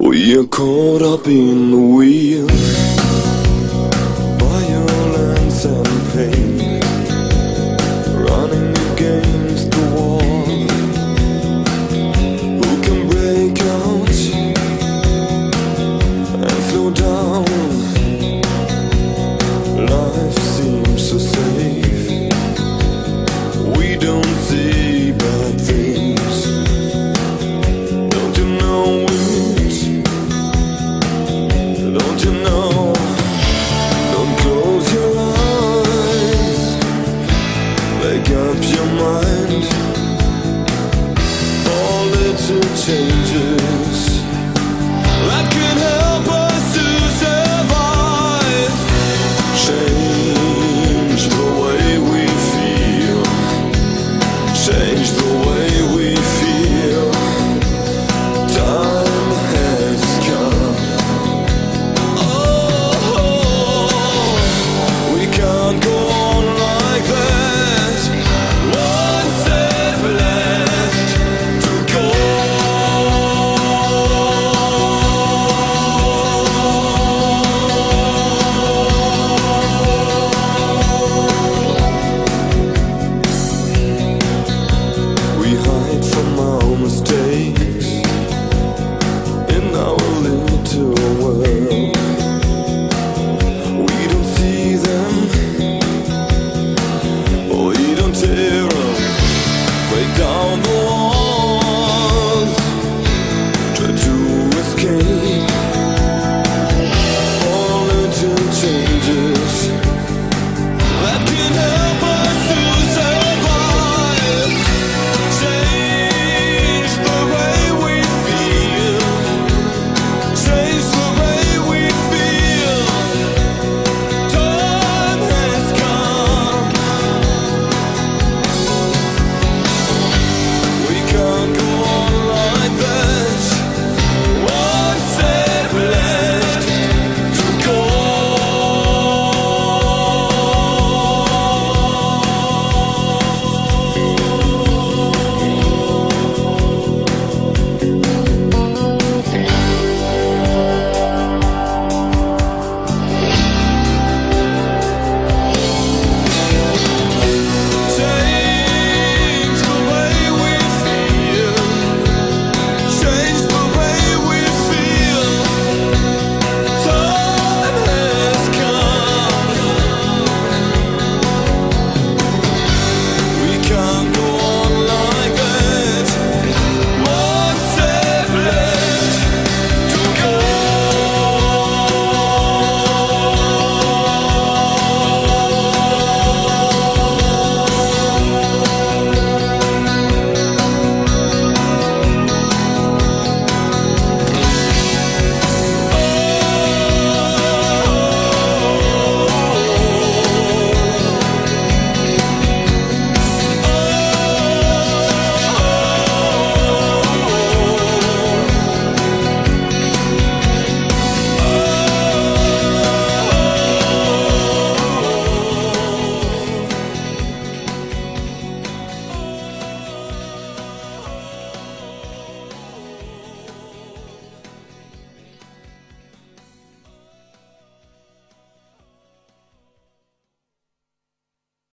We are caught up in the wheel. Violence and pain. Running against the wall. Who can break out And slow down? Life seems so safe. We don't see to change it.